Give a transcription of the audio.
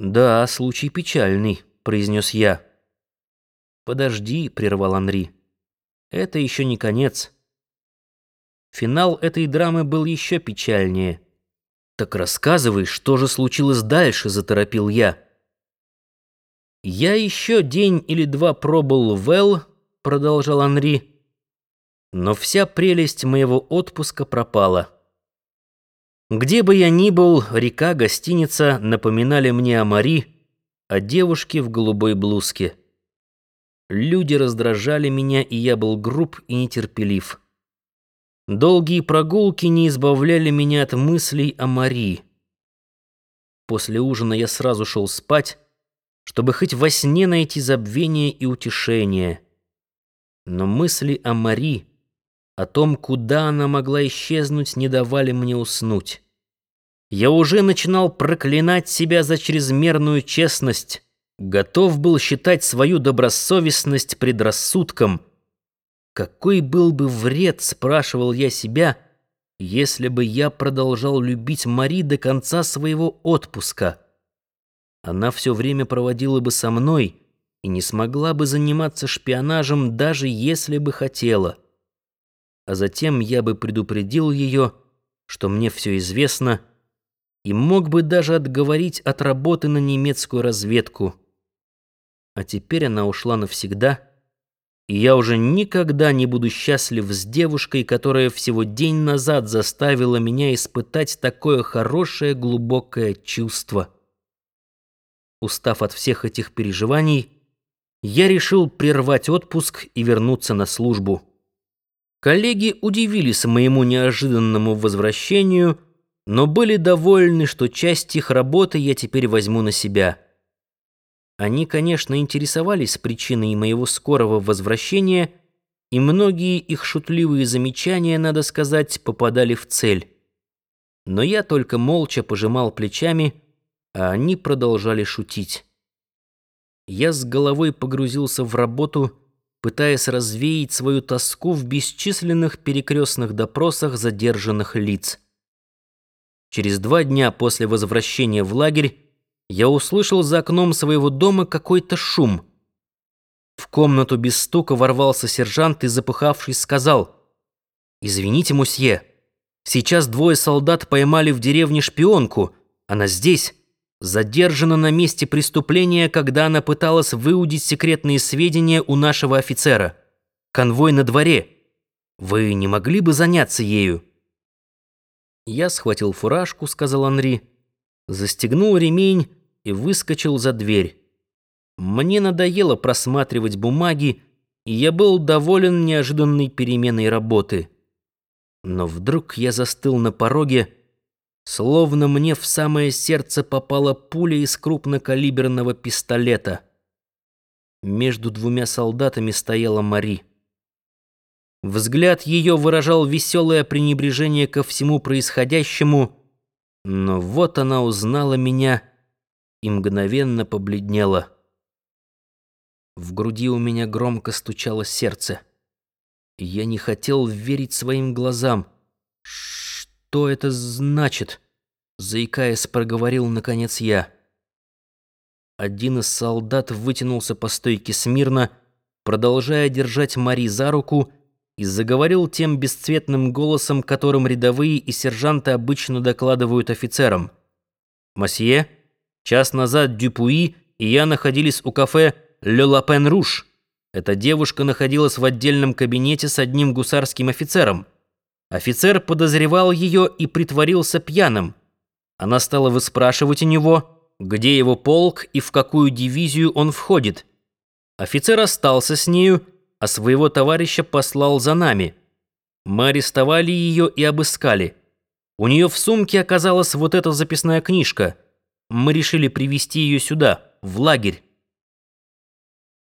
«Да, случай печальный», — произнес я. «Подожди», — прервал Анри. «Это еще не конец». Финал этой драмы был еще печальнее. «Так рассказывай, что же случилось дальше?» — заторопил я. «Я еще день или два пробыл в Эл», — продолжал Анри, «но вся прелесть моего отпуска пропала». Где бы я ни был, река, гостиница напоминали мне о Мари, о девушке в голубой блузке. Люди раздражали меня, и я был груб и нетерпелив. Долгие прогулки не избавляли меня от мыслей о Мари. После ужина я сразу шел спать, чтобы хоть во сне найти забвение и утешение. Но мысли о Мари о том, куда она могла исчезнуть, не давали мне уснуть. Я уже начинал проклинать себя за чрезмерную честность, готов был считать свою добросовестность предрассудком. Какой был бы вред, спрашивал я себя, если бы я продолжал любить Мари до конца своего отпуска? Она все время проводила бы со мной и не смогла бы заниматься шпионажем, даже если бы хотела а затем я бы предупредил ее, что мне все известно, и мог бы даже отговорить от работы на немецкую разведку. А теперь она ушла навсегда, и я уже никогда не буду счастлив с девушкой, которая всего день назад заставила меня испытать такое хорошее глубокое чувство. Устав от всех этих переживаний, я решил прервать отпуск и вернуться на службу. Коллеги удивились моему неожиданному возвращению, но были довольны, что часть их работы я теперь возьму на себя. Они, конечно, интересовались причиной моего скорого возвращения, и многие их шутливые замечания, надо сказать, попадали в цель. Но я только молча пожимал плечами, а они продолжали шутить. Я с головой погрузился в работу пытаясь развеять свою тоску в бесчисленных перекрестных допросах задержанных лиц. Через два дня после возвращения в лагерь я услышал за окном своего дома какой-то шум. В комнату без стука ворвался сержант и, запыхавшись, сказал «Извините, мусье, сейчас двое солдат поймали в деревне шпионку. Она здесь, задержана на месте преступления, когда она пыталась выудить секретные сведения у нашего офицера. Конвой на дворе. Вы не могли бы заняться ею?» Я схватил фуражку, сказал Анри, застегнул ремень и выскочил за дверь. Мне надоело просматривать бумаги, и я был доволен неожиданной переменой работы. Но вдруг я застыл на пороге, Словно мне в самое сердце попала пуля из крупнокалиберного пистолета. Между двумя солдатами стояла Мари. Взгляд ее выражал веселое пренебрежение ко всему происходящему, но вот она узнала меня и мгновенно побледнела. В груди у меня громко стучало сердце. Я не хотел верить своим глазам. «Что это значит?» Заикаясь, проговорил наконец я. Один из солдат вытянулся по стойке смирно, продолжая держать Мари за руку, и заговорил тем бесцветным голосом, которым рядовые и сержанты обычно докладывают офицерам. «Масье, час назад Дюпуи и я находились у кафе «Ле Лапен Руш». Эта девушка находилась в отдельном кабинете с одним гусарским офицером. Офицер подозревал ее и притворился пьяным. Она стала выспрашивать у него, где его полк и в какую дивизию он входит. Офицер остался с нею, а своего товарища послал за нами. Мы арестовали ее и обыскали. У нее в сумке оказалась вот эта записная книжка. Мы решили привести ее сюда, в лагерь.